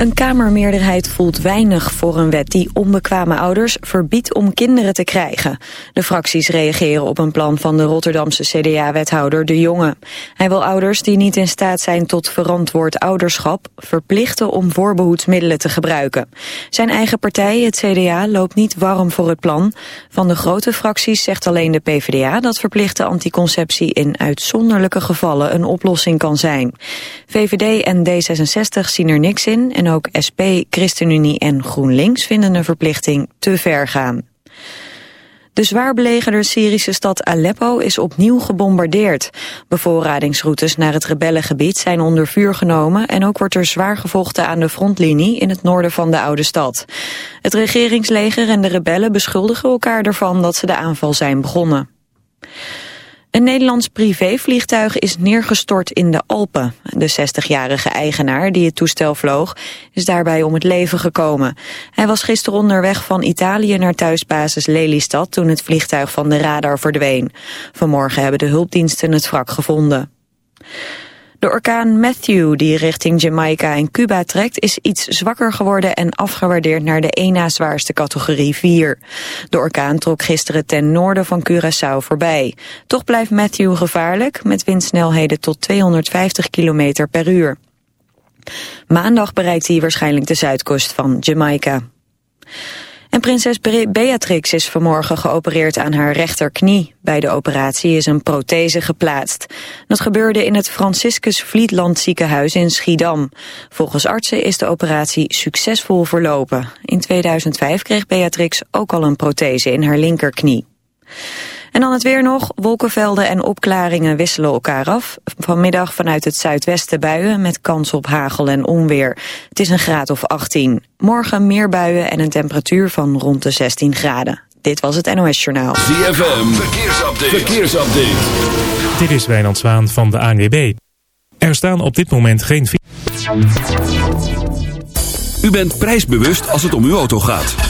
Een Kamermeerderheid voelt weinig voor een wet die onbekwame ouders verbiedt om kinderen te krijgen. De fracties reageren op een plan van de Rotterdamse CDA-wethouder De Jonge. Hij wil ouders die niet in staat zijn tot verantwoord ouderschap verplichten om voorbehoedsmiddelen te gebruiken. Zijn eigen partij, het CDA, loopt niet warm voor het plan. Van de grote fracties zegt alleen de PvdA dat verplichte anticonceptie in uitzonderlijke gevallen een oplossing kan zijn. VVD en D66 zien er niks in en ook SP, ChristenUnie en GroenLinks vinden een verplichting te ver gaan. De zwaar belegerde Syrische stad Aleppo is opnieuw gebombardeerd. Bevoorradingsroutes naar het rebellengebied zijn onder vuur genomen... en ook wordt er zwaar gevochten aan de frontlinie in het noorden van de oude stad. Het regeringsleger en de rebellen beschuldigen elkaar ervan dat ze de aanval zijn begonnen. Een Nederlands privévliegtuig is neergestort in de Alpen. De 60-jarige eigenaar die het toestel vloog is daarbij om het leven gekomen. Hij was gisteren onderweg van Italië naar thuisbasis Lelystad toen het vliegtuig van de radar verdween. Vanmorgen hebben de hulpdiensten het wrak gevonden. De orkaan Matthew, die richting Jamaica en Cuba trekt, is iets zwakker geworden en afgewaardeerd naar de één na zwaarste categorie 4. De orkaan trok gisteren ten noorden van Curaçao voorbij. Toch blijft Matthew gevaarlijk, met windsnelheden tot 250 km per uur. Maandag bereikt hij waarschijnlijk de zuidkust van Jamaica. En prinses Beatrix is vanmorgen geopereerd aan haar rechterknie. Bij de operatie is een prothese geplaatst. Dat gebeurde in het Franciscus Vlietland ziekenhuis in Schiedam. Volgens artsen is de operatie succesvol verlopen. In 2005 kreeg Beatrix ook al een prothese in haar linkerknie. En dan het weer nog. Wolkenvelden en opklaringen wisselen elkaar af. Vanmiddag vanuit het zuidwesten buien met kans op hagel en onweer. Het is een graad of 18. Morgen meer buien en een temperatuur van rond de 16 graden. Dit was het NOS Journaal. ZFM, verkeersupdate. verkeersupdate. Dit is Wijnand Zwaan van de ANWB. Er staan op dit moment geen... U bent prijsbewust als het om uw auto gaat.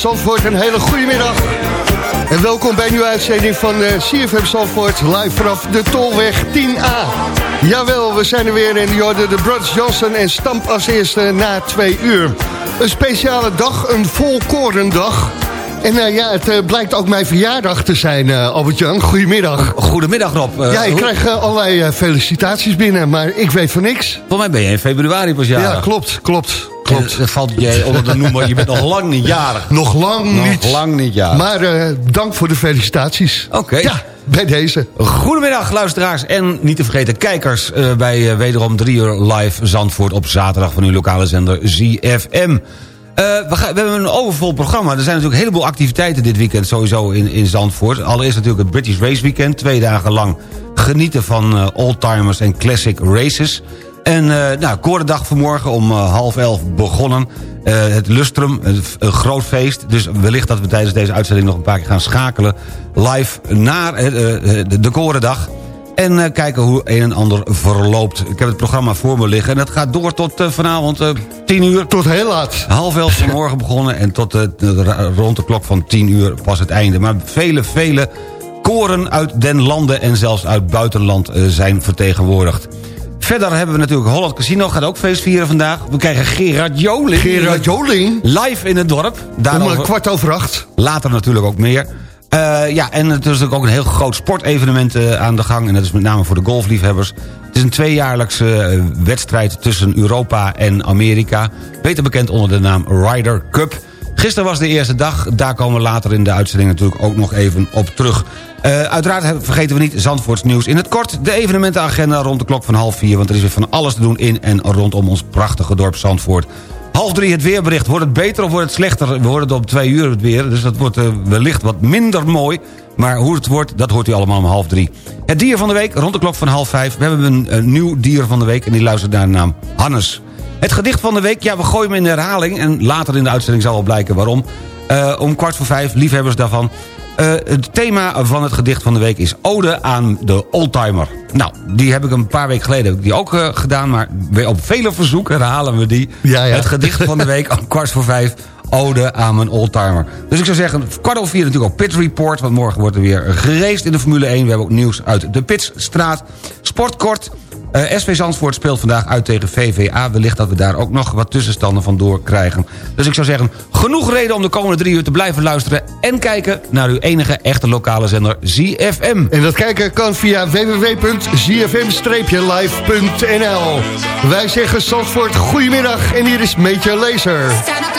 Zandvoort, een hele goede middag. En welkom bij een nieuwe uitzending van uh, CFM Zandvoort. Live vanaf de Tolweg 10A. Jawel, we zijn er weer in Jorden de Brothers Johnson en Stamp als eerste na twee uur. Een speciale dag, een volkorendag. En uh, ja, het uh, blijkt ook mijn verjaardag te zijn, uh, Albert-Jan. Goedemiddag. Goedemiddag, Rob. ja, ik krijg allerlei felicitaties binnen, maar ik weet van niks. Voor mij ben je in februari pas jarig. Ja, klopt, klopt. Klopt. Dat valt jij onder de noemer, je bent nog lang niet jarig. Nog lang nog niet. lang niet jarig. Maar dank voor de felicitaties. Oké. Okay. Ja, bij deze. Goedemiddag, luisteraars en niet te vergeten kijkers... bij wederom 3 uur live Zandvoort op zaterdag van uw lokale zender ZFM. Uh, we, gaan, we, hebben een overvol programma. Er zijn natuurlijk een heleboel activiteiten dit weekend sowieso in, in Zandvoort. Allereerst natuurlijk het British Race Weekend. Twee dagen lang genieten van uh, oldtimers en classic races. En uh, nou, Korendag vanmorgen om half elf begonnen. het Lustrum, een groot feest. Dus wellicht dat we tijdens deze uitzending nog een paar keer gaan schakelen. Live naar de, de Korendag. En uh, kijken hoe een en ander verloopt. Ik heb het programma voor me liggen. En dat gaat door tot uh, vanavond uh, 10 uur. Tot heel laat. Half elf vanmorgen begonnen. En tot rond de klok van 10 uur pas het einde. Maar vele, vele koren uit den landen en zelfs uit buitenland zijn vertegenwoordigd. Verder hebben we natuurlijk Holland Casino. Gaat ook feest vieren vandaag. We krijgen Gerard Joling. Gerard Joling? Live in het dorp. Daarover... Om een kwart over acht. Later natuurlijk ook meer. Uh, ja, en het is natuurlijk ook een heel groot sportevenement uh, aan de gang. En dat is met name voor de golfliefhebbers. Het is een tweejaarlijkse uh, wedstrijd tussen Europa en Amerika. Beter bekend onder de naam Ryder Cup. Gisteren was de eerste dag. Daar komen we later in de uitzending natuurlijk ook nog even op terug. uiteraard vergeten we niet Zandvoorts nieuws in het kort. De evenementenagenda rond de klok van half vier. Want er is weer van alles te doen in en rondom ons prachtige dorp Zandvoort. Half drie het weerbericht. Wordt het beter of wordt het slechter? We horen het op twee uur het weer. Dus dat wordt uh, wellicht wat minder mooi. Maar hoe het wordt, dat hoort u allemaal om half drie. Het dier van de week, rond de klok van half vijf. We hebben een, een nieuw dier van de week en die luistert naar de naam Hannes. Het gedicht van de week, ja, we gooien hem in de herhaling... en later in de uitzending zal wel blijken waarom. Uh, om kwart voor vijf, liefhebbers daarvan... Uh, het thema van het gedicht van de week is Ode aan de Oldtimer. Nou, die heb ik een paar weken geleden heb ik die ook uh, gedaan... maar op vele verzoeken herhalen we die. Ja, ja. Het gedicht van de week om kwart voor vijf... Ode aan mijn oldtimer. Dus ik zou zeggen, kwart over vier natuurlijk ook Pit Report... want morgen wordt er weer geraced in de Formule 1. We hebben ook nieuws uit de Pitsstraat. Sportkort... Uh, SV Zandvoort speelt vandaag uit tegen VVA. Wellicht dat we daar ook nog wat tussenstanden van door krijgen. Dus ik zou zeggen, genoeg reden om de komende drie uur te blijven luisteren... en kijken naar uw enige echte lokale zender ZFM. En dat kijken kan via www.zfm-live.nl. Wij zeggen Zandvoort, goedemiddag en hier is Major Laser. Stand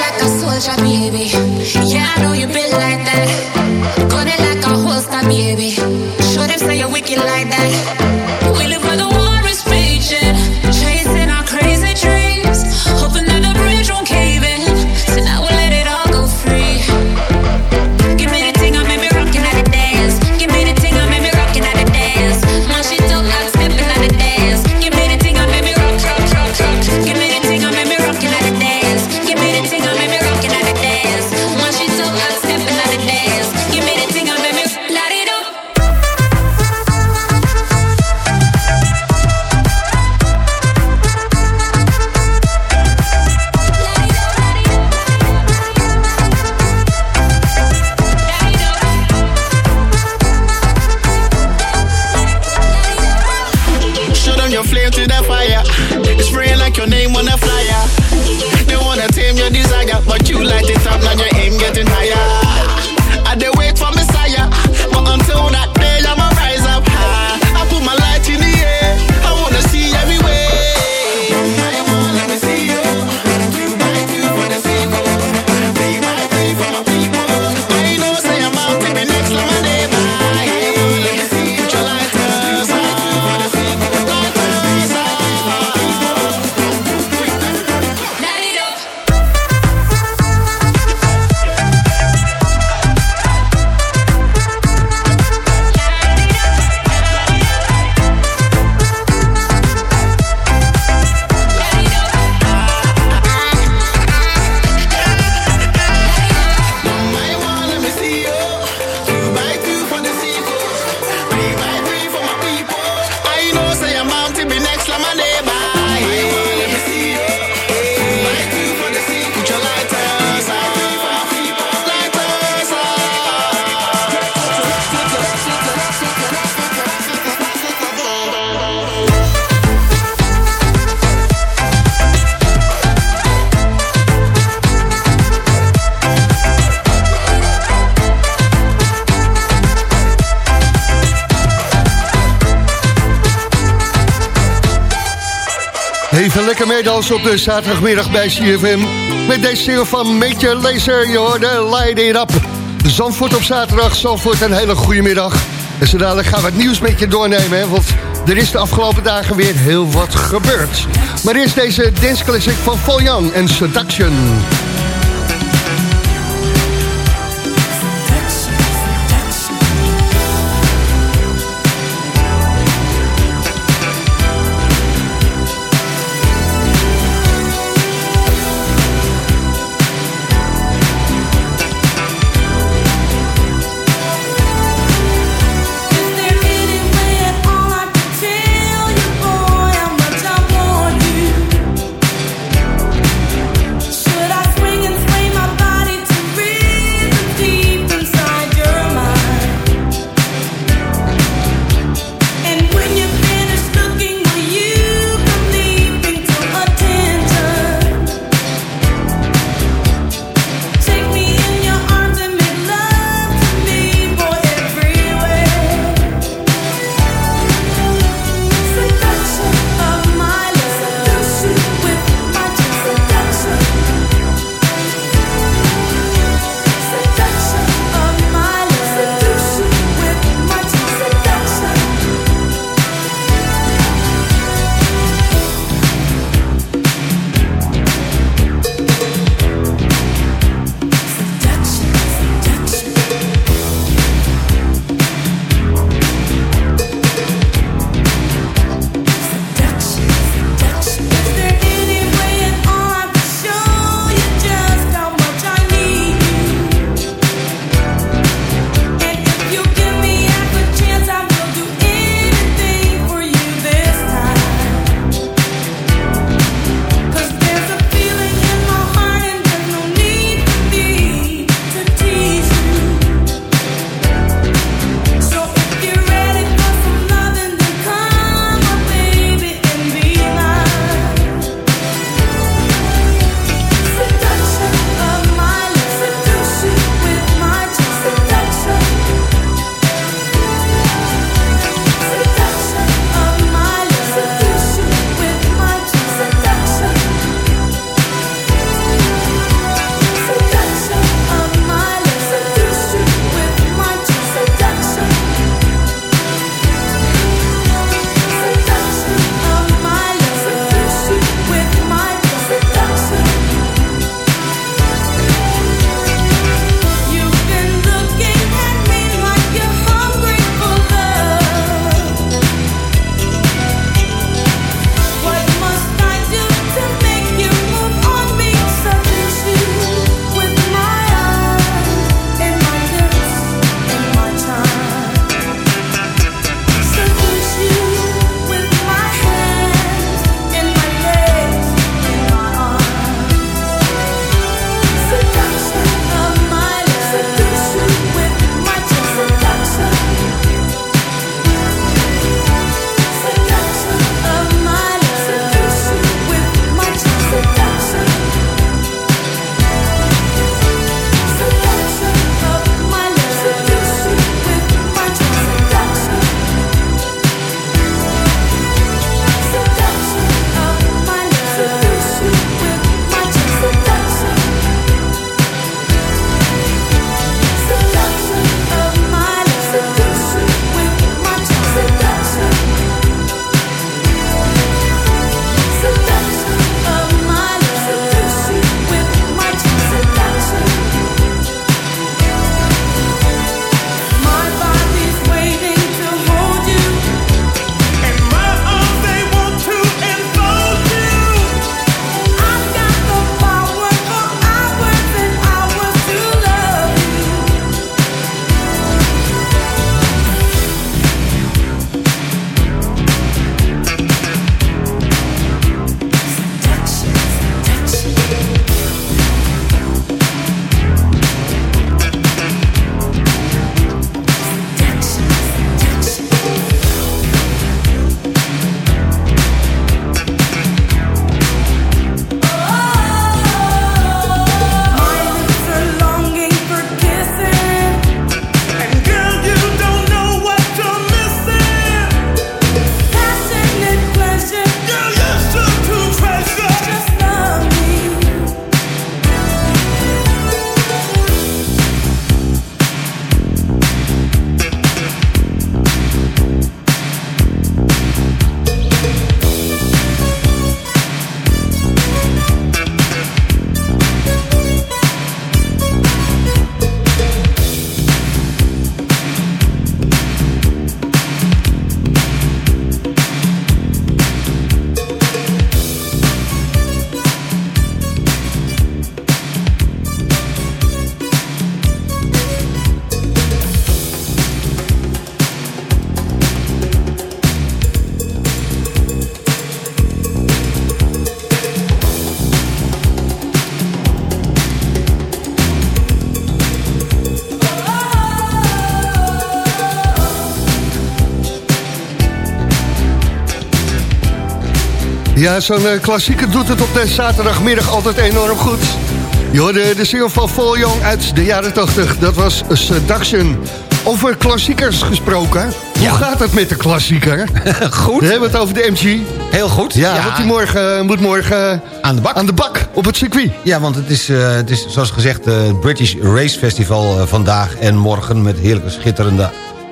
meedansen op de zaterdagmiddag bij CFM. Met deze single van Meetje Laser, je hoorde Light It Up. Zandvoort op zaterdag, Zandvoort een hele goede middag. En zo dadelijk gaan we het nieuws met je doornemen, hè, want er is de afgelopen dagen weer heel wat gebeurd. Maar eerst deze dance classic van Young en Seduction. Ja, zo'n eh, klassieker doet het op de zaterdagmiddag altijd enorm goed. Je hoorde de single van Vol Young uit de jaren 80. Dat was Seduction. Over klassiekers gesproken. Hoe Ja. gaat het met de klassieker? Goed. We hebben het over de MG. Heel goed. Ja, want die morgen, eh, moet morgen aan de bak. aan de bak op het circuit. Ja, want het is, eh, het is zoals gezegd eh, het British Race Festival eh, vandaag en morgen... met heerlijke schitterende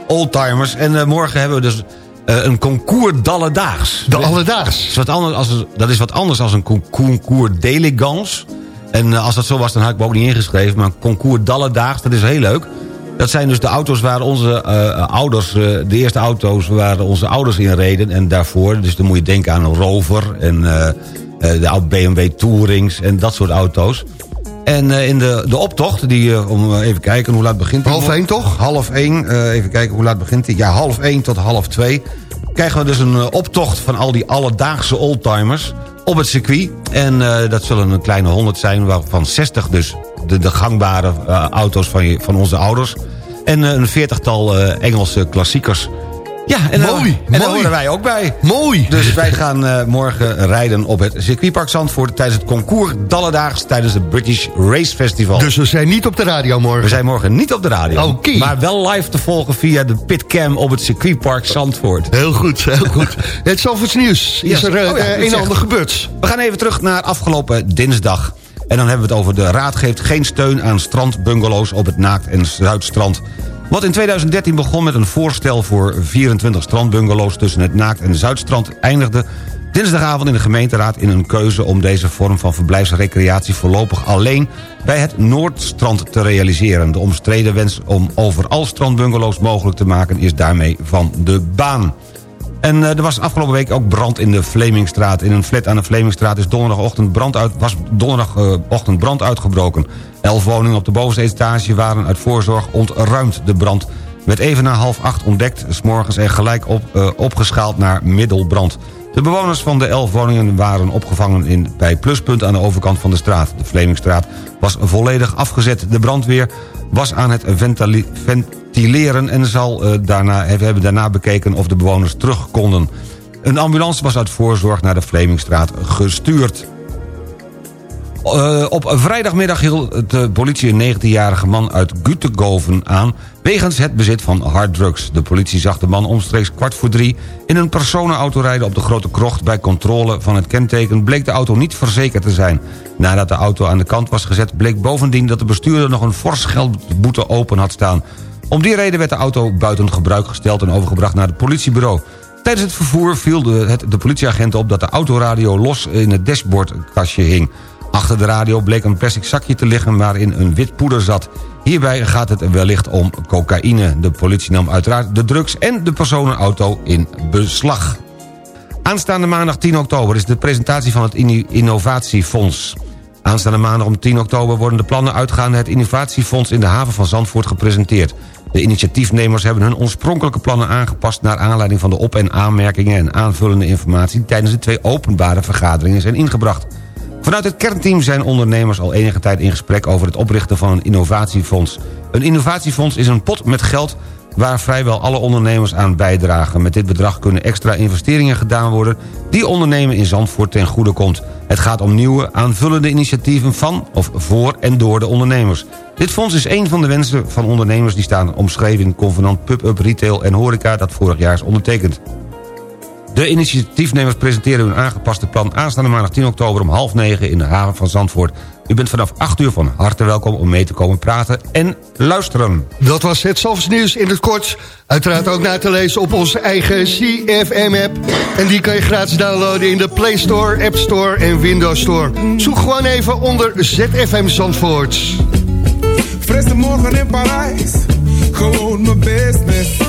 oldtimers. En eh, morgen hebben we dus eh, een concours dalledaags. De Dat alledaags. is wat anders als, dat is wat anders dan een con- concours d'élégance. En eh, als dat zo was, dan had ik me ook niet ingeschreven. Maar een concours dalledaags, dat is heel leuk. Dat zijn dus de auto's waar onze eh, ouders... de eerste auto's waar onze ouders in reden. En daarvoor, dus dan moet je denken aan een Rover... en de oude BMW Tourings en dat soort auto's. En eh, in de, de optocht, die, eh, om eh, even kijken hoe laat begint die? Half één, toch? Half één, even kijken hoe laat begint die? Ja, half één tot half twee. Krijgen we dus een optocht van al die alledaagse oldtimers op het circuit. En dat zullen een kleine honderd zijn, waarvan 60 dus de, de gangbare auto's van, je, van onze ouders. En een veertigtal Engelse klassiekers. Ja, en, Mooi, en daar horen wij ook bij. Mooi. Dus wij gaan eh, morgen rijden op het circuitpark Zandvoort... tijdens het concours Dalledaags tijdens het British Race Festival. Dus we zijn niet op de radio morgen. We zijn morgen niet op de radio. Oké. Maar wel live te volgen via de pitcam op het circuitpark Zandvoort. Heel goed, heel goed. Het Zalvoorts nieuws. Is er eh, oh ja, een en ander gebeurd? We gaan even terug naar afgelopen dinsdag. En dan hebben we het over de Raad geeft geen steun aan strandbungalows op het Naakt- en Zuidstrand. Wat in 2013 begon met een voorstel voor 24 strandbungalows tussen het Naakt- en Zuidstrand... eindigde dinsdagavond in de gemeenteraad in een keuze om deze vorm van verblijfsrecreatie voorlopig alleen bij het Noordstrand te realiseren. De omstreden wens om overal strandbungalows mogelijk te maken is daarmee van de baan. En eh, er was afgelopen week ook brand in de Vlemingstraat. In een flat aan de Vlemingstraat is donderdagochtend brand uit, was donderdagochtend brand uitgebroken. Elf woningen op de bovenste etage waren uit voorzorg ontruimd. De brand werd even na half acht ontdekt, s morgens en gelijk op, eh, opgeschaald naar middelbrand. De bewoners van de elf woningen waren opgevangen in, bij Pluspunt aan de overkant van de straat. De Vlemingstraat was volledig afgezet. De brandweer was aan het ventileren en zal, eh, daarna, we hebben daarna bekeken of de bewoners terug konden. Een ambulance was uit voorzorg naar de Vlemingstraat gestuurd. Eh, op vrijdagmiddag hield de politie een 19-jarige man uit Gutegoven aan... wegens het bezit van harddrugs. De politie zag de man omstreeks kwart voor drie... in een personenauto rijden op de Grote Krocht. Bij controle van het kenteken bleek de auto niet verzekerd te zijn. Nadat de auto aan de kant was gezet... bleek bovendien dat de bestuurder nog een fors geldboete open had staan. Om die reden werd de auto buiten gebruik gesteld... en overgebracht naar het politiebureau. Tijdens het vervoer viel de, het, de politieagent op dat de autoradio los in het dashboardkastje hing. Achter de radio bleek een plastic zakje te liggen waarin een wit poeder zat. Hierbij gaat het wellicht om cocaïne. De politie nam uiteraard de drugs en de personenauto in beslag. Aanstaande maandag 10 oktober is de presentatie van het Inno- Innovatiefonds. Aanstaande maandag om 10 oktober worden de plannen uitgaande het Innovatiefonds in de haven van Zandvoort gepresenteerd. De initiatiefnemers hebben hun oorspronkelijke plannen aangepast... naar aanleiding van de op- en aanmerkingen en aanvullende informatie... tijdens de twee openbare vergaderingen zijn ingebracht. Vanuit het kernteam zijn ondernemers al enige tijd in gesprek... over het oprichten van een innovatiefonds. Een innovatiefonds is een pot met geld waar vrijwel alle ondernemers aan bijdragen. Met dit bedrag kunnen extra investeringen gedaan worden... die ondernemen in Zandvoort ten goede komt. Het gaat om nieuwe, aanvullende initiatieven van of voor en door de ondernemers. Dit fonds is een van de wensen van ondernemers... die staan omschreven in convenant Pub-Up Retail en Horeca... dat vorig jaar is ondertekend. De initiatiefnemers presenteren hun aangepaste plan... aanstaande maandag 10 oktober om half negen in de haven van Zandvoort. U bent vanaf 8 uur van harte welkom om mee te komen praten en luisteren. Dat was het Zalvoorts nieuws in het kort. Uiteraard ook na te lezen op onze eigen CFM-app. En die kan je gratis downloaden in de Play Store, App Store en Windows Store. Zoek gewoon even onder ZFM Zandvoort. Frisse morgen in Parijs, gewoon mijn business.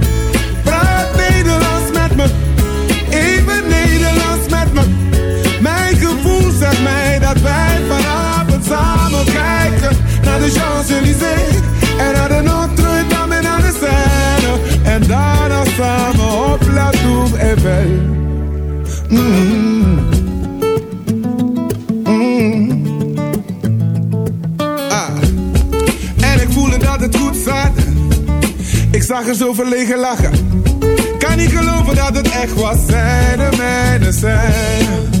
Zegt mij dat wij vanavond samen kijken naar de Champs-Élysées en naar de Notre-Dame en naar de Seine. En daarna samen op La Tour Eiffel. Mm. Mm. Ah. En ik voelde dat het goed zat. Ik zag er zo verlegen lachen. Kan niet geloven dat het echt was. Zij de mijne zijn.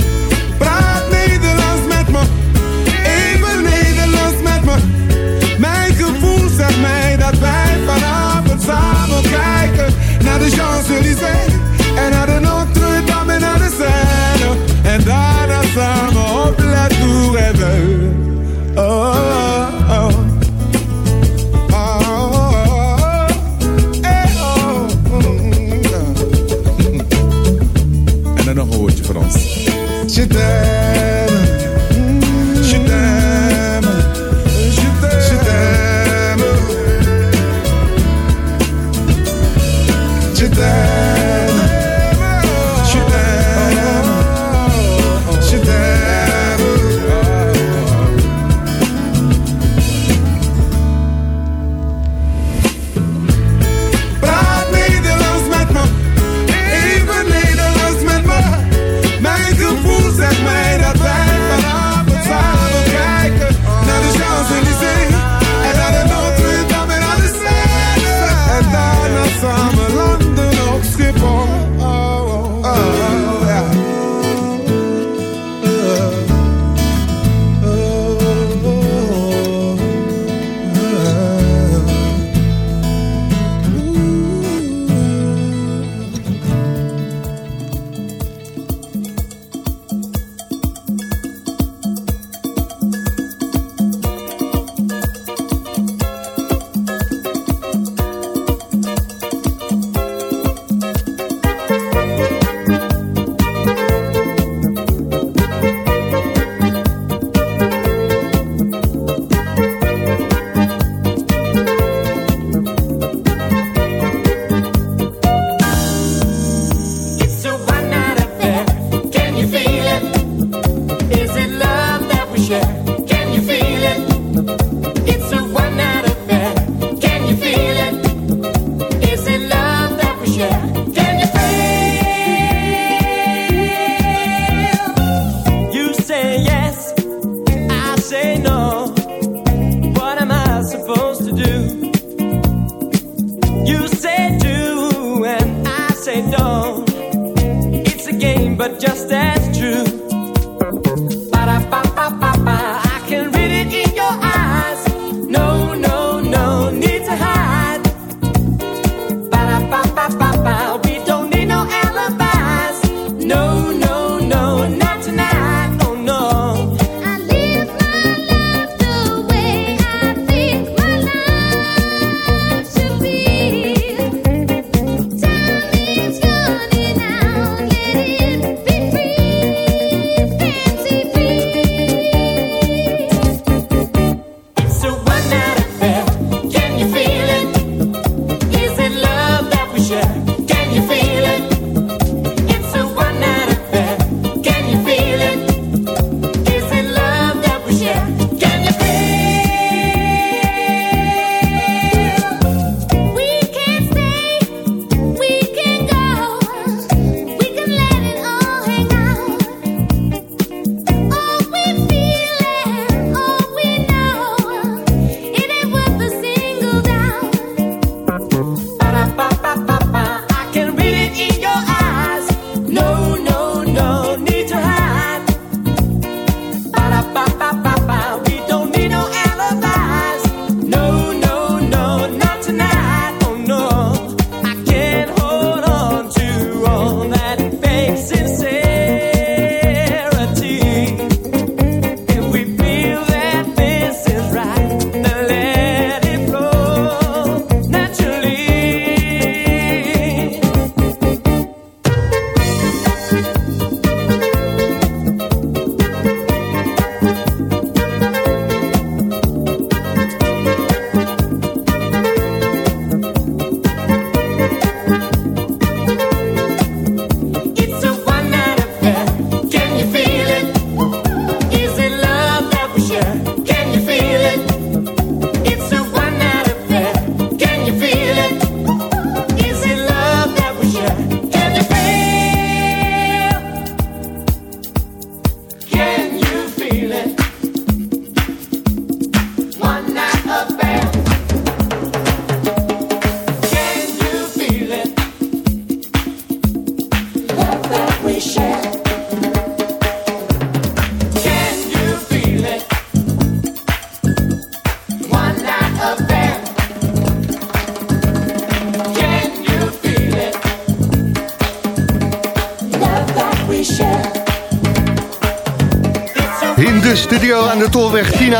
Champs-Élysées en naar de Notre-Dame en naar de Seine. En daarna samen op La Tour Eiffel. Oh, Je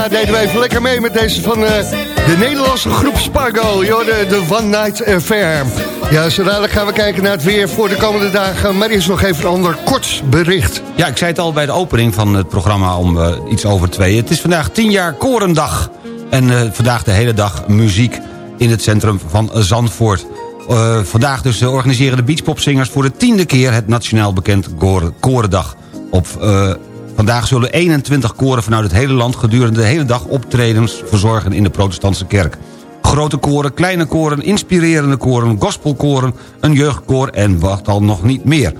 Tina deden wij even lekker mee met deze van eh, de Nederlandse groep Spargo. Jorde, de One Night Affair. Ja, zo dadelijk gaan we kijken naar het weer voor de komende dagen. Maar eerst nog even een ander kort bericht. Ja, ik zei het al bij de opening van het programma om eh, iets over twee. Het is vandaag 10 jaar Korendag. En eh, vandaag de hele dag muziek in het centrum van Zandvoort. Eh, vandaag dus eh, organiseren de Beachpopzingers voor de tiende keer... het nationaal bekend Koren- Korendag. Op, eh, vandaag zullen 21 koren vanuit het hele land... gedurende de hele dag optredens verzorgen in de protestantse kerk. Grote koren, kleine koren, inspirerende koren, gospelkoren... een jeugdkoor en wat al nog niet meer.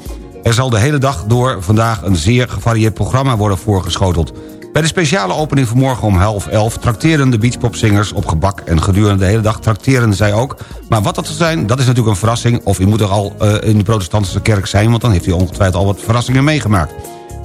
Er zal de hele dag door vandaag een zeer gevarieerd programma worden voorgeschoteld. Bij de speciale opening vanmorgen om half elf... trakteren de beachpopzingers op gebak... en gedurende de hele dag trakteren zij ook. Maar wat dat zal zijn, dat is natuurlijk een verrassing... of u moet er al eh, in de protestantse kerk zijn... want dan heeft u ongetwijfeld al wat verrassingen meegemaakt.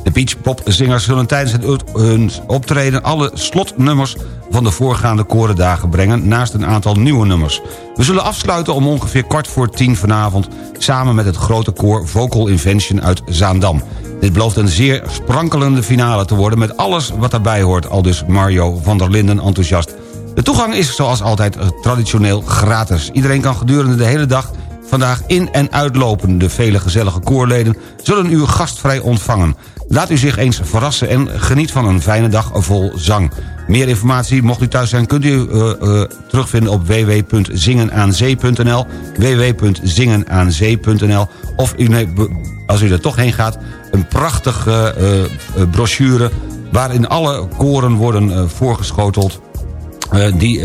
De beachpopzingers zullen tijdens het, hun optreden... alle slotnummers van de voorgaande korendagen brengen... naast een aantal nieuwe nummers. We zullen afsluiten om ongeveer kwart voor tien vanavond... samen met het grote koor Vocal Invention uit Zaandam. Dit belooft een zeer sprankelende finale te worden... met alles wat daarbij hoort, al dus Mario van der Linden enthousiast. De toegang is zoals altijd traditioneel gratis. Iedereen kan gedurende de hele dag vandaag in- en uitlopen. De vele gezellige koorleden zullen u gastvrij ontvangen. Laat u zich eens verrassen en geniet van een fijne dag vol zang. Meer informatie, mocht u thuis zijn, kunt u eh, eh, terugvinden op www.zingenaanzee.nl www.zingenaanzee.nl Of als u er toch heen gaat, een prachtige eh, brochure... waarin alle koren worden voorgeschoteld die,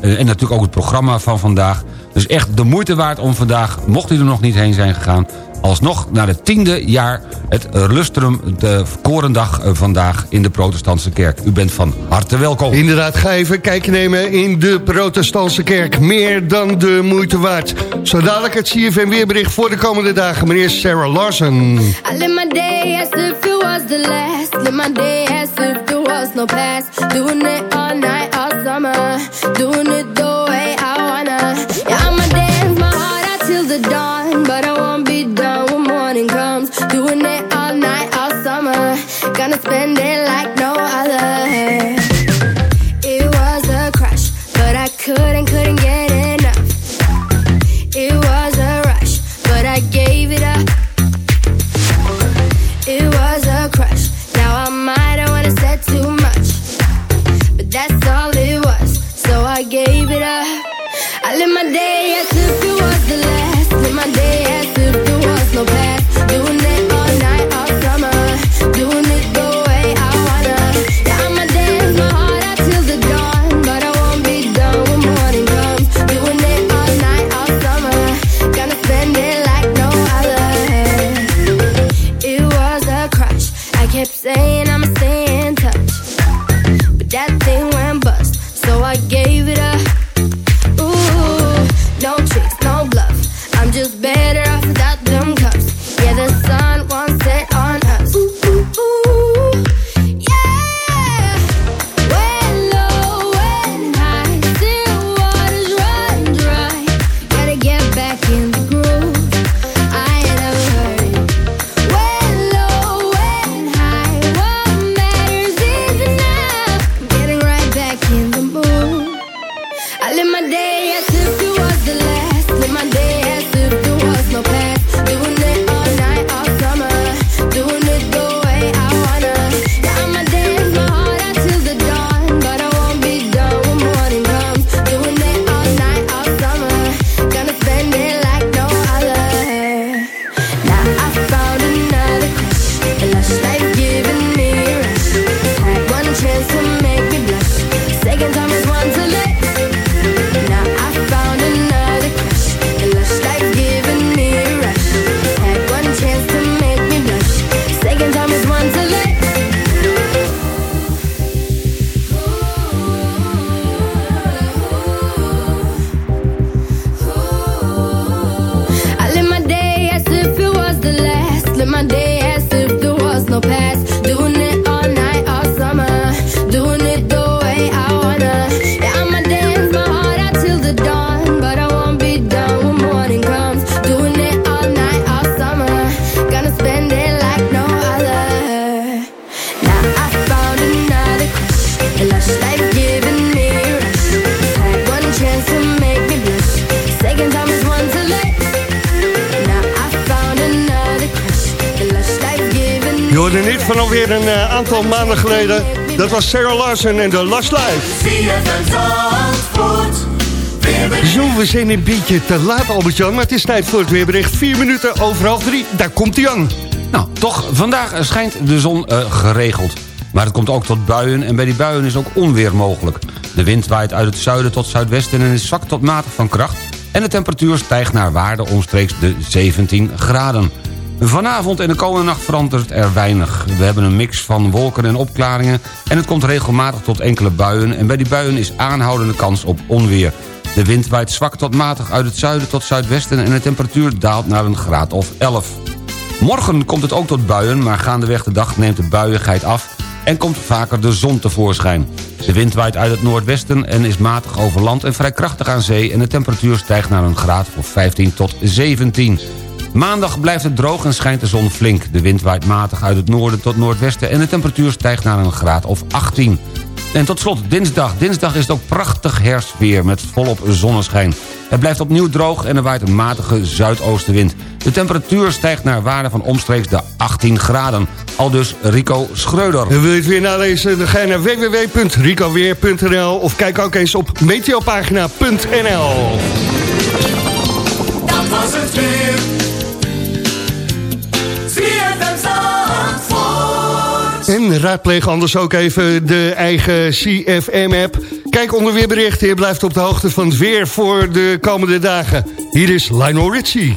en natuurlijk ook het programma van vandaag. Dus echt de moeite waard om vandaag, mocht u er nog niet heen zijn gegaan... alsnog naar het tiende jaar het Lustrum, de Korendag eh, vandaag in de protestantse kerk. U bent van harte welkom. Inderdaad, ga even een kijkje nemen in de protestantse kerk. Meer dan de moeite waard. Zo dadelijk het CFM weerbericht voor de komende dagen. Meneer Sarah Larsen. I live my day as if it was the last. Live my day as if there was no past. Doing it all night, all summer. Doing it the way spend it like no other. Hoorde niet van alweer een eh, aantal maanden geleden. Dat was Sarah Larsen en de Last Life. Zo, we zijn een beetje te laat, Albert-Jan, maar het is tijd voor het weerbericht. Vier minuten over half drie, daar komt hij aan. Nou, toch, vandaag schijnt de zon eh, geregeld. Maar het komt ook tot buien en bij die buien is ook onweer mogelijk. De wind waait uit het zuiden tot zuidwesten en is zwak tot matig van kracht... en de temperatuur stijgt naar waarde omstreeks de 17 graden. Vanavond en de komende nacht verandert er weinig. We hebben een mix van wolken en opklaringen... en het komt regelmatig tot enkele buien... en bij die buien is aanhoudende kans op onweer. De wind waait zwak tot matig uit het zuiden tot zuidwesten... en de temperatuur daalt naar een graad of 11. Morgen komt het ook tot buien, maar gaandeweg de dag neemt de buiigheid af... en komt vaker de zon tevoorschijn. De wind waait uit het noordwesten en is matig over land en vrij krachtig aan zee... en de temperatuur stijgt naar een graad of 15 tot 17. Maandag blijft het droog en schijnt de zon flink. De wind waait matig uit het noorden tot noordwesten... en de temperatuur stijgt naar een graad of 18. En tot slot dinsdag. Dinsdag is het ook prachtig herfstweer met volop zonneschijn. Het blijft opnieuw droog en er waait een matige zuidoostenwind. De temperatuur stijgt naar waarde van omstreeks de 18 graden. Al dus Rico Schreuder. En wil je het weer nalezen, dan ga je naar www.ricoweer.nl of kijk ook eens op meteopagina.nl. Dat was het weer. Raadpleeg anders ook even de eigen CFM-app. Kijk onder weerberichten, je blijft op de hoogte van het weer voor de komende dagen. Hier is Lionel Richie.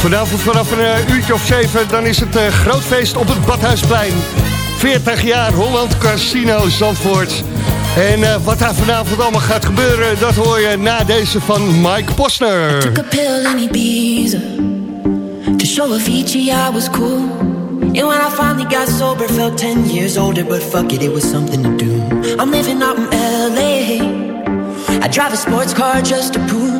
Vanavond vanaf een eh, uurtje of zeven, dan is het uh, groot feest op het Badhuisplein. 40 jaar Holland Casino Zandvoort. En uh, wat daar vanavond allemaal gaat gebeuren, dat hoor je na deze van Mike Posner. I took a pill in Ibiza To show Avicii I was cool And when I finally got sober Felt 10 years older But fuck it, it was something to do I'm living out in L.A. I drive a sports car just to prove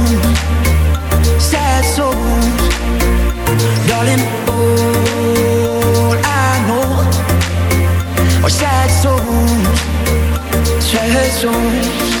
sad souls Sad souls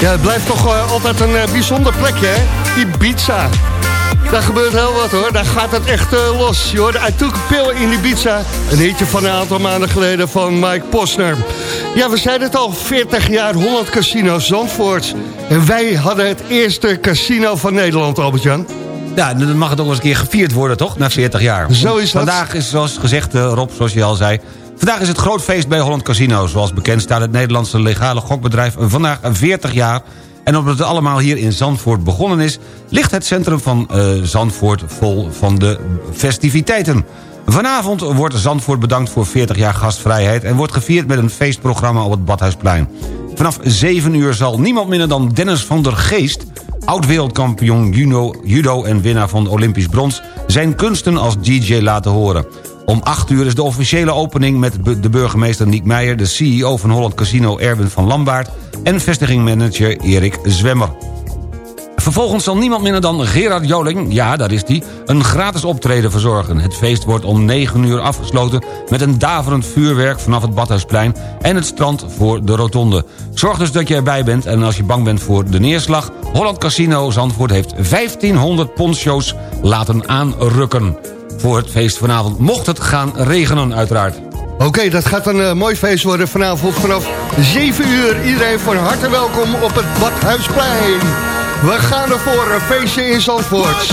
Ja, het blijft toch eh, altijd een eh, bijzonder plekje, hè? Ibiza. Daar gebeurt heel wat hoor, daar gaat het echt eh, los. Je hoorde a Pill in Ibiza. Een hitje van een aantal maanden geleden van Mike Posner. Ja, we zeiden het al, 40 jaar Holland Casino Zandvoort. En wij hadden het eerste casino van Nederland, Albert-Jan. Ja, dan mag het ook wel eens een keer gevierd worden, toch? Na 40 jaar. Zo is dat. Vandaag is, zoals gezegd, Rob, zoals je al zei... Vandaag is het groot feest bij Holland Casino. Zoals bekend staat het Nederlandse legale gokbedrijf vandaag 40 jaar. En omdat het allemaal hier in Zandvoort begonnen is... ligt het centrum van eh, Zandvoort vol van de festiviteiten. Vanavond wordt Zandvoort bedankt voor 40 jaar gastvrijheid... en wordt gevierd met een feestprogramma op het Badhuisplein. Vanaf 7 uur zal niemand minder dan Dennis van der Geest... oud-wereldkampioen judo, judo en winnaar van Olympisch brons... zijn kunsten als DJ laten horen. Om 8 uur is de officiële opening met de burgemeester Niek Meijer... de CEO van Holland Casino Erwin van Lambaard... en vestigingmanager Erik Zwemmer. Vervolgens zal niemand minder dan Gerard Joling, ja daar is die, een gratis optreden verzorgen. Het feest wordt om 9 uur afgesloten met een daverend vuurwerk vanaf het Badhuisplein en het strand voor de rotonde. Zorg dus dat je erbij bent en als je bang bent voor de neerslag... Holland Casino Zandvoort heeft 1500 poncho's laten aanrukken. Voor het feest vanavond mocht het gaan regenen uiteraard. Oké, dat gaat een eh, mooi feest worden vanavond vanaf 7 uur. Iedereen van harte welkom op het Badhuisplein. We gaan ervoor, een feestje in Zandvoort.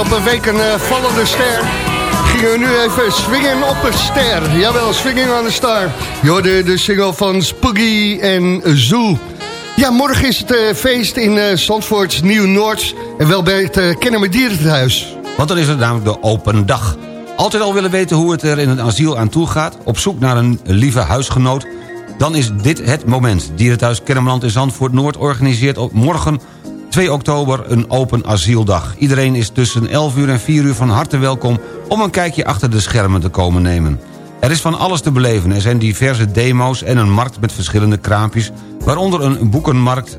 Afgelopen week een uh, vallende ster. Gingen we nu even swingen op een ster. Jawel, swinging on the star. Je hoorde de single van Spooky en Zoo. Ja, morgen is het uh, feest in uh, Zandvoort, Nieuw-Noord. En wel bij het uh, Kennemer Dierenthuis. Want dan is het namelijk de open dag. Altijd al willen weten hoe het er in het asiel aan toe gaat... op zoek naar een lieve huisgenoot... dan is dit het moment. Dierenthuis Kennemerland in Zandvoort Noord organiseert op morgen 2 oktober een open asieldag. Iedereen is tussen 11 uur en 4 uur van harte welkom... om een kijkje achter de schermen te komen nemen. Er is van alles te beleven. Er zijn diverse demo's en een markt met verschillende kraampjes... waaronder een boekenmarkt.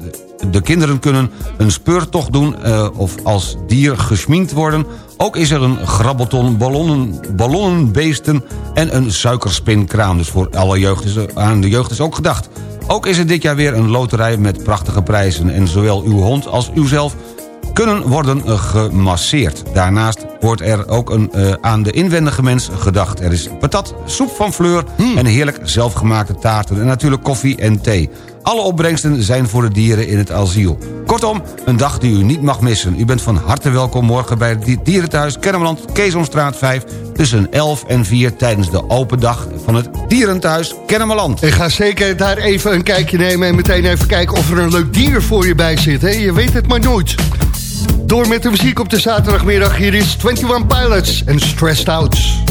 De kinderen kunnen een speurtocht doen uh, of als dier geschminkt worden. Ook is er een grabbelton, ballonnen, ballonnenbeesten en een suikerspinkraam. Dus voor alle jeugd is, aan de jeugd is ook gedacht. Ook is er dit jaar weer een loterij met prachtige prijzen... en zowel uw hond als uzelf kunnen worden gemasseerd. Daarnaast wordt er ook een, uh, aan de inwendige mens gedacht. Er is patat, soep van fleur mm. en heerlijk zelfgemaakte taarten... en natuurlijk koffie en thee. Alle opbrengsten zijn voor de dieren in het asiel. Kortom, een dag die u niet mag missen. U bent van harte welkom morgen bij het Dierenthuis Kennemerland, Keesomstraat 5... tussen 11 en 4 tijdens de open dag van het Dierenthuis Kennemerland. Ik ga zeker daar even een kijkje nemen en meteen even kijken of er een leuk dier voor je bij zit. Hè? Je weet het maar nooit. Door met de muziek op de zaterdagmiddag. Hier is 21 Pilots en Stressed Out.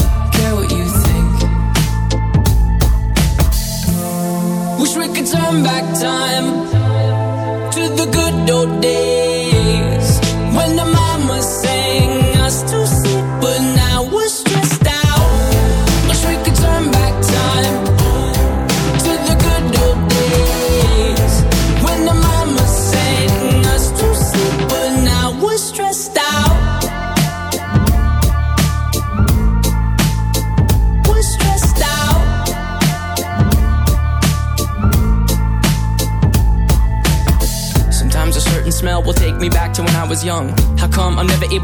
Wish we could turn back time to the good old days. When the mama sang us to sleep, but now we're stressed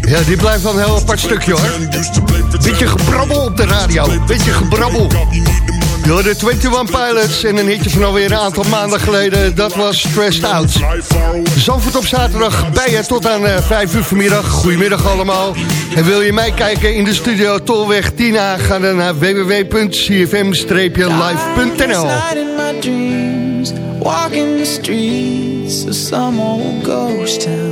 Ja, dit blijft wel een heel apart stukje hoor. Beetje gebrabbel op de radio. Beetje gebrabbel. Door de 21 Pilots en een hitje van alweer een aantal maanden geleden. Dat was Stressed Out. Zandvoort op zaterdag bij je tot aan uh, 5 uur vanmiddag. Goedemiddag allemaal. En wil je mij kijken in de studio Tolweg 10A? Ga dan naar www.cfm-live.nl Walking the streets of some old ghost town.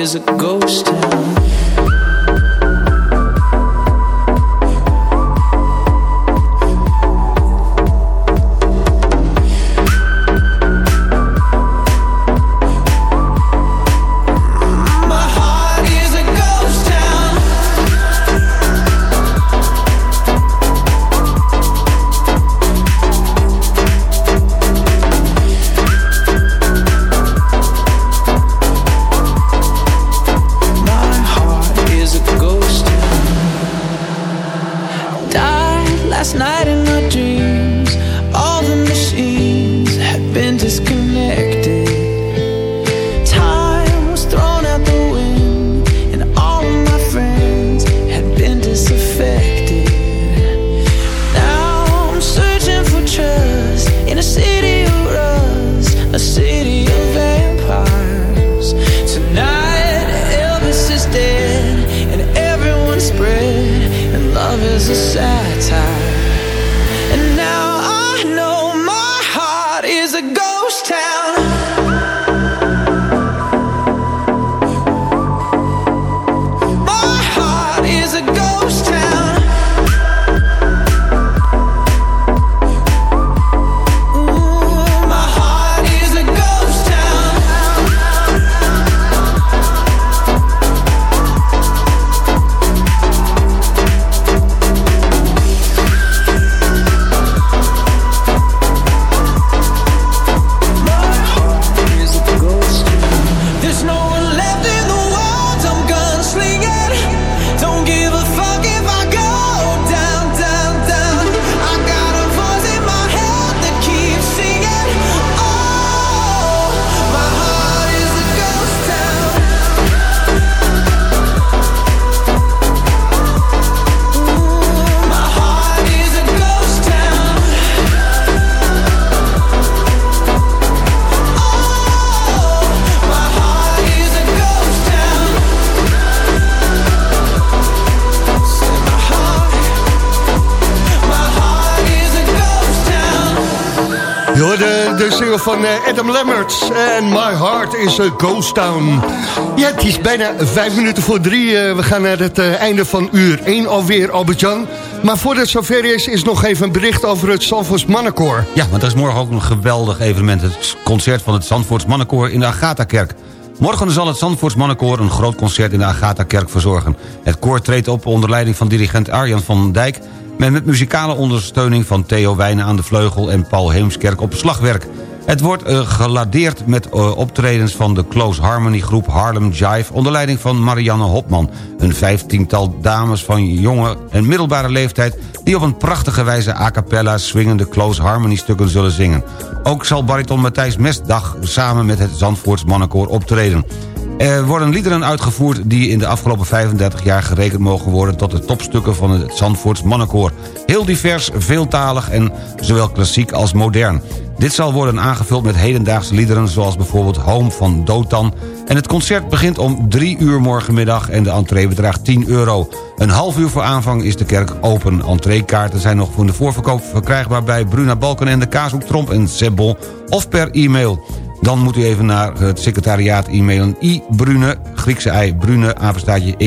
Is a ghost town. Je hoorde de single van eh, Adam Lambert en My Heart is a Ghost Town. Ja, het is bijna vijf minuten voor drie. Eh, we gaan naar het eh, einde van uur 1 alweer, Albert-Jan. Maar voordat het zover is, is nog even een bericht over het Zandvoorts Mannenkoor. Ja, want er is morgen ook een geweldig evenement. Het concert van het Zandvoorts Mannenkoor in de Agatha-kerk. Morgen zal het Zandvoorts Mannenkoor een groot concert in de Agatha-kerk verzorgen. Het koor treedt op onder leiding van dirigent Arjan van Dijk... met muzikale ondersteuning van Theo Wijnen aan de vleugel... en Paul Heemskerk op slagwerk. Het wordt eh, geladeerd met eh, optredens van de Close Harmony groep Harlem Jive... onder leiding van Marianne Hopman. Een vijftiental dames van jonge en middelbare leeftijd... die op een prachtige wijze a cappella swingende Close Harmony stukken zullen zingen. Ook zal bariton Matthijs Mestdag samen met het Zandvoorts Mannenkoor optreden. Er worden liederen uitgevoerd die in de afgelopen 35 jaar gerekend mogen worden... tot de topstukken van het Zandvoorts Mannenkoor. Heel divers, veeltalig en zowel klassiek als modern. Dit zal worden aangevuld met hedendaagse liederen... zoals bijvoorbeeld Home van Dotan. En het concert begint om 3 uur morgenmiddag... en de entree bedraagt 10 euro. Een half uur voor aanvang is de kerk open. Entreekaarten zijn nog voor de voorverkoop verkrijgbaar... bij Bruna Balken en de Kaashoek Tromp en Sebon... of per e-mail. Dan moet u even naar het secretariaat e-mailen ibrune, Griekse ei, brune,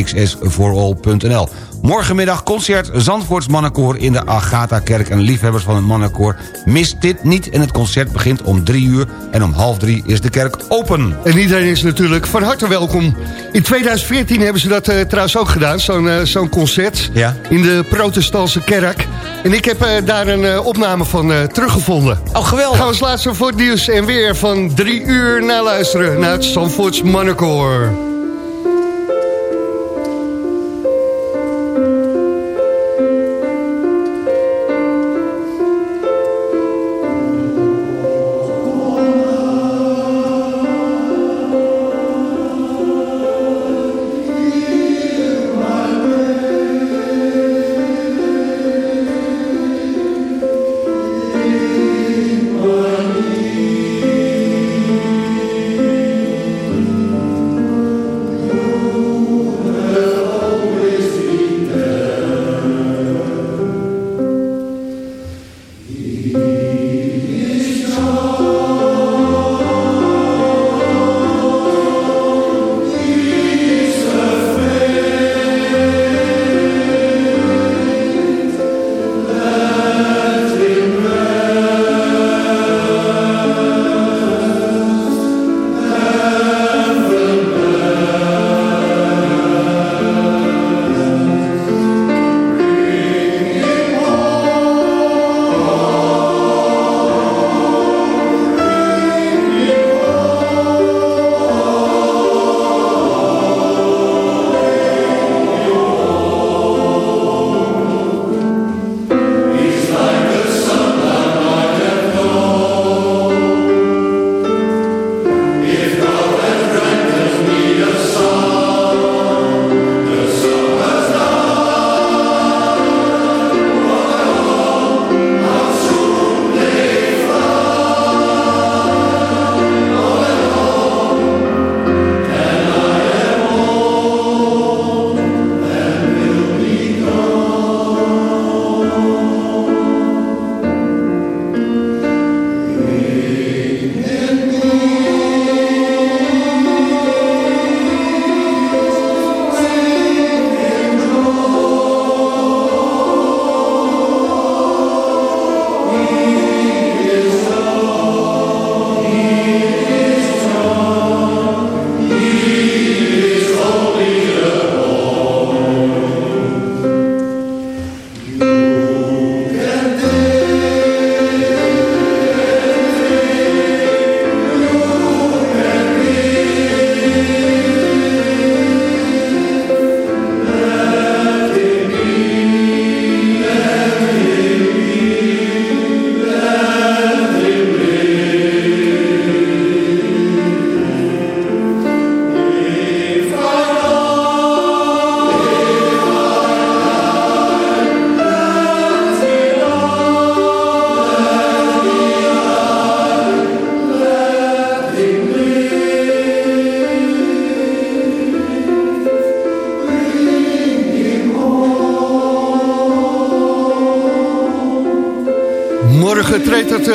xsforall.nl. Morgenmiddag concert Zandvoorts Mannenkoor in de Agatha-kerk... en liefhebbers van het Mannenkoor, mis dit niet. En het concert begint om drie uur en om half drie is de kerk open. En iedereen is natuurlijk van harte welkom. In 2014 hebben ze dat eh, trouwens ook gedaan, zo'n eh, zo'n concert... Ja. in de protestantse kerk. En ik heb eh, daar een opname van teruggevonden. Oh, geweldig. Gaan we als laatste voor het nieuws en weer van drie uur naar luisteren... naar het Zandvoorts Mannenkoor.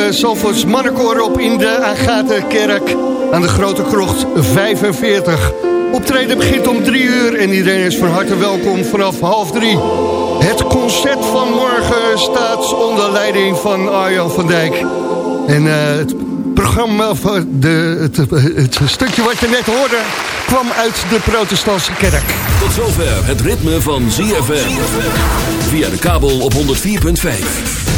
Het Zalvoorts op in de Agatenkerk aan de Grote Krocht 45. Optreden begint om drie uur en iedereen is van harte welkom vanaf half drie. Het concert van morgen staat onder leiding van Arjan van Dijk. En uh, het programma, of de, het, het, stukje wat je net hoorde, kwam uit de protestantse kerk. Tot zover het ritme van ZFM. Via de kabel op 104.5.